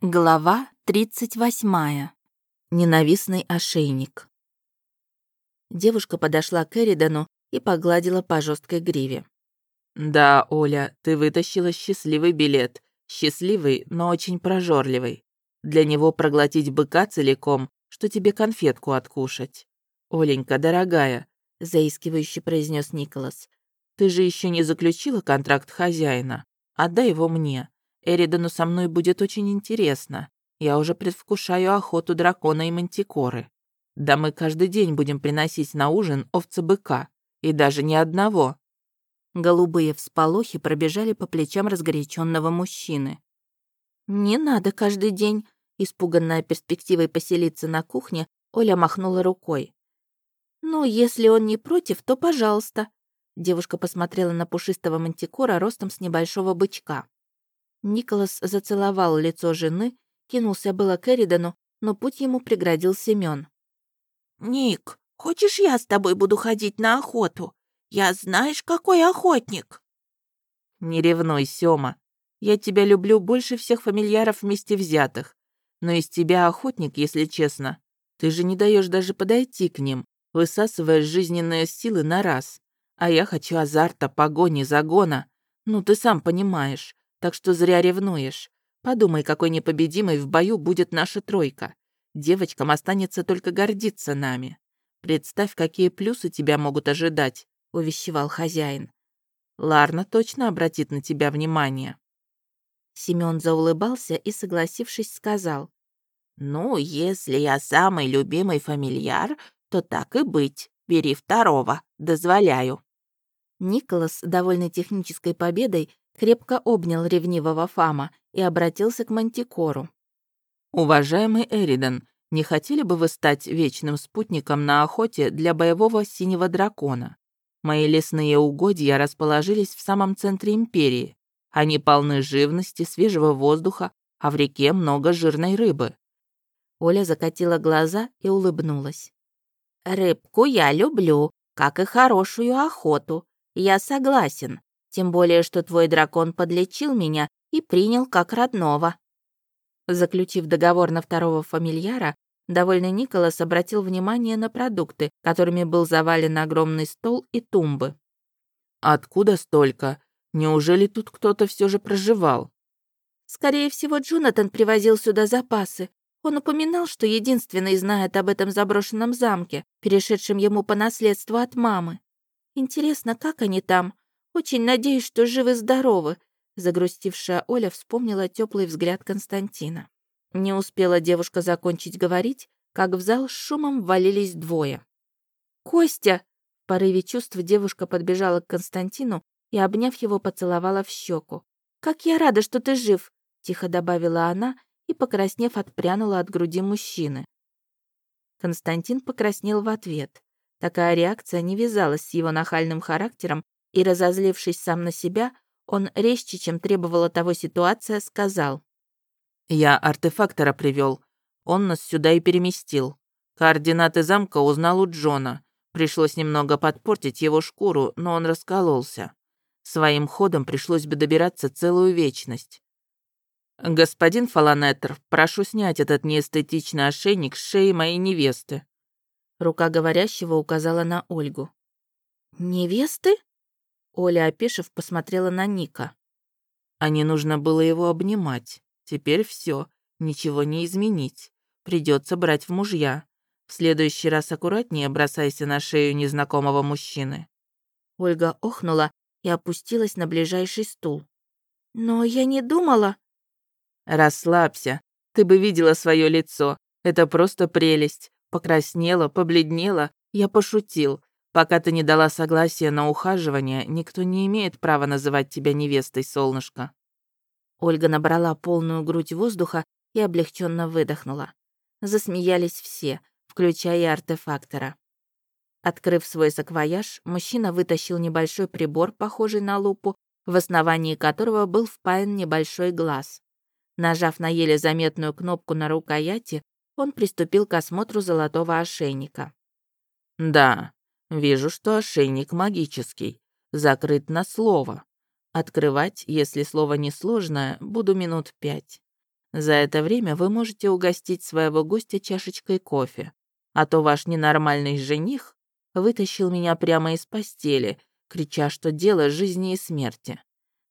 Глава 38. Ненавистный ошейник. Девушка подошла к Эридану и погладила по жесткой гриве. «Да, Оля, ты вытащила счастливый билет. Счастливый, но очень прожорливый. Для него проглотить быка целиком, что тебе конфетку откушать. Оленька, дорогая», — заискивающе произнес Николас, «ты же еще не заключила контракт хозяина. Отдай его мне. Эридану со мной будет очень интересно. Я уже предвкушаю охоту дракона и мантикоры. Да мы каждый день будем приносить на ужин овца-быка. И даже ни одного». Голубые всполохи пробежали по плечам разгоряченного мужчины. «Не надо каждый день», испуганная перспективой поселиться на кухне, Оля махнула рукой. «Ну, если он не против, то пожалуйста». Девушка посмотрела на пушистого мантикора ростом с небольшого бычка. Николас зацеловал лицо жены, кинулся было к Эридану, но путь ему преградил Семён. «Ник, хочешь я с тобой буду ходить на охоту? Я знаешь, какой охотник!» «Не ревнуй, Сёма. Я тебя люблю больше всех фамильяров вместе взятых. Но из тебя охотник, если честно. Ты же не даешь даже подойти к ним, высасываешь жизненные силы на раз. А я хочу азарта, погони, загона. Ну, ты сам понимаешь. Так что зря ревнуешь. Подумай, какой непобедимой в бою будет наша тройка. Девочкам останется только гордиться нами. Представь, какие плюсы тебя могут ожидать», — увещевал хозяин. «Ларна точно обратит на тебя внимание». Семён заулыбался и, согласившись, сказал. «Ну, если я самый любимый фамильяр, то так и быть. Бери второго, дозволяю». Николас, довольный технической победой, крепко обнял ревнивого Фама и обратился к Мантикору. «Уважаемый Эридан, не хотели бы вы стать вечным спутником на охоте для боевого синего дракона? Мои лесные угодья расположились в самом центре империи. Они полны живности, свежего воздуха, а в реке много жирной рыбы». Оля закатила глаза и улыбнулась. «Рыбку я люблю, как и хорошую охоту. Я согласен. Тем более, что твой дракон подлечил меня и принял как родного». Заключив договор на второго фамильяра, довольный Николас обратил внимание на продукты, которыми был завален огромный стол и тумбы. «Откуда столько? Неужели тут кто-то все же проживал?» «Скорее всего, Джонатан привозил сюда запасы. Он упоминал, что единственный знает об этом заброшенном замке, перешедшем ему по наследству от мамы. Интересно, как они там? Очень надеюсь, что живы-здоровы», загрустившая Оля вспомнила теплый взгляд Константина. Не успела девушка закончить говорить, как в зал с шумом ввалились двое. «Костя!» В порыве чувств девушка подбежала к Константину и, обняв его, поцеловала в щеку. «Как я рада, что ты жив!» — тихо добавила она и, покраснев, отпрянула от груди мужчины. Константин покраснел в ответ. Такая реакция не вязалась с его нахальным характером и, разозлившись сам на себя, он резче, чем требовала того ситуация, сказал. «Я артефактора привел. Он нас сюда и переместил. Координаты замка узнал у Джона. Пришлось немного подпортить его шкуру, но он раскололся. Своим ходом пришлось бы добираться целую вечность. «Господин Фаланетер, прошу снять этот неэстетичный ошейник с шеи моей невесты». Рука говорящего указала на Ольгу. «Невесты?» Оля, опешив, посмотрела на Ника. А не нужно было его обнимать. Теперь все, ничего не изменить. Придется брать в мужья. В следующий раз аккуратнее бросайся на шею незнакомого мужчины. Ольга охнула и опустилась на ближайший стул. «Но я не думала...» «Расслабься. Ты бы видела свое лицо. Это просто прелесть. Покраснела, побледнела. Я пошутил. Пока ты не дала согласия на ухаживание, никто не имеет права называть тебя невестой, солнышко». Ольга набрала полную грудь воздуха и облегченно выдохнула. Засмеялись все, включая артефактора. Открыв свой саквояж, мужчина вытащил небольшой прибор, похожий на лупу, в основании которого был впаян небольшой глаз. Нажав на еле заметную кнопку на рукояти, он приступил к осмотру золотого ошейника. «Да, Вижу, что ошейник магический, закрыт на слово. Открывать, если слово несложное, буду минут пять. За это время вы можете угостить своего гостя чашечкой кофе. А то ваш ненормальный жених вытащил меня прямо из постели, крича, что дело жизни и смерти.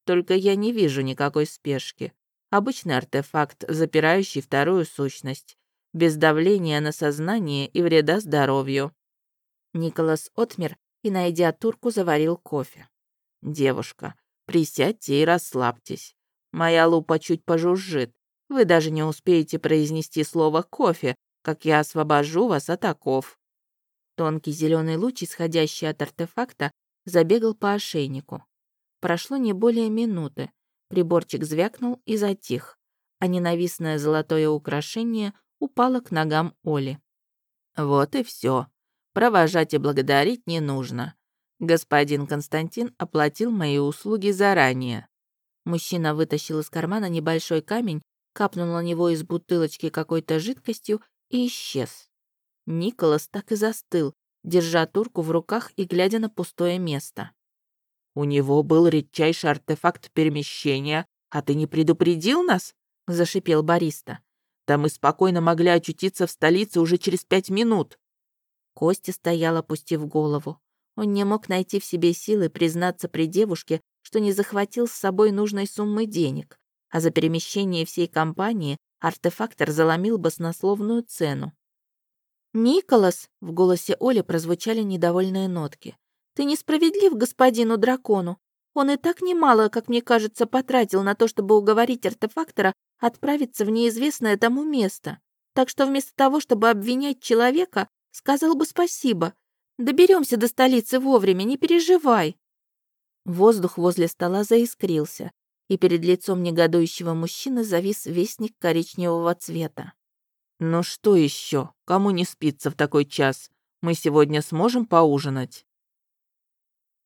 Только я не вижу никакой спешки. Обычный артефакт, запирающий вторую сущность, без давления на сознание и вреда здоровью. Николас отмер и, найдя турку, заварил кофе. «Девушка, присядьте и расслабьтесь. Моя лупа чуть пожужжит. Вы даже не успеете произнести слово «кофе», как я освобожу вас от оков». Тонкий зеленый луч, исходящий от артефакта, забегал по ошейнику. Прошло не более минуты. Приборчик звякнул и затих, а ненавистное золотое украшение упало к ногам Оли. «Вот и все. Провожать и благодарить не нужно. Господин Константин оплатил мои услуги заранее». Мужчина вытащил из кармана небольшой камень, капнул на него из бутылочки какой-то жидкостью и исчез. Николас так и застыл, держа турку в руках и глядя на пустое место. «У него был редчайший артефакт перемещения, а ты не предупредил нас?» — зашипел бариста. «Да мы спокойно могли очутиться в столице уже через пять минут». Костя стоял, опустив голову. Он не мог найти в себе силы признаться при девушке, что не захватил с собой нужной суммы денег, а за перемещение всей компании артефактор заломил баснословную цену. «Николас!» — в голосе Оли прозвучали недовольные нотки. Ты несправедлив господину дракону. Он и так немало, как мне кажется, потратил на то, чтобы уговорить артефактора отправиться в неизвестное тому место. Так что вместо того, чтобы обвинять человека, сказал бы спасибо. Доберемся до столицы вовремя, не переживай. Воздух возле стола заискрился, и перед лицом негодующего мужчины завис вестник коричневого цвета. «Ну что еще? Кому не спится в такой час? Мы сегодня сможем поужинать?»